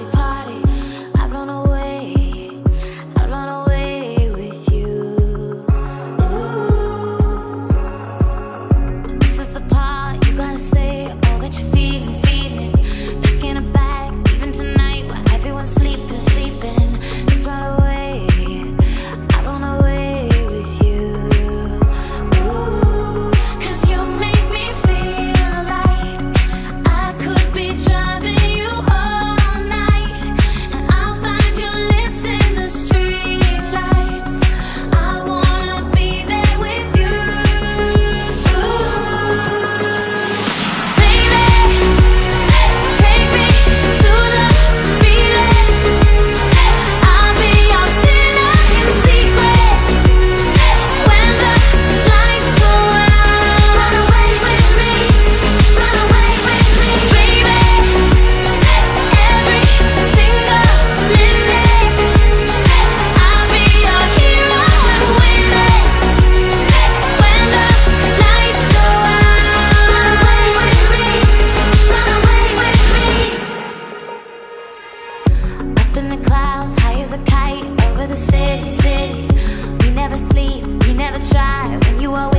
Polly Pie. Try when you are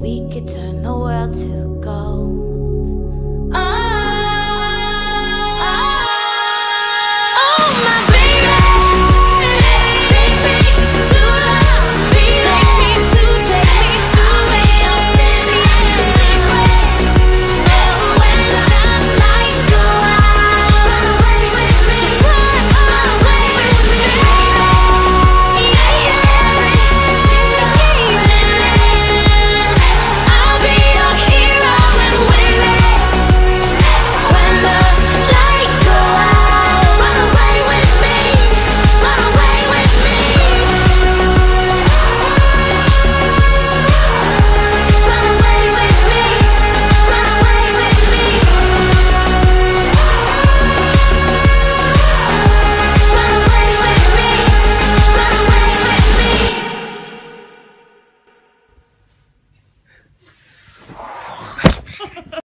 We could turn the world to gold.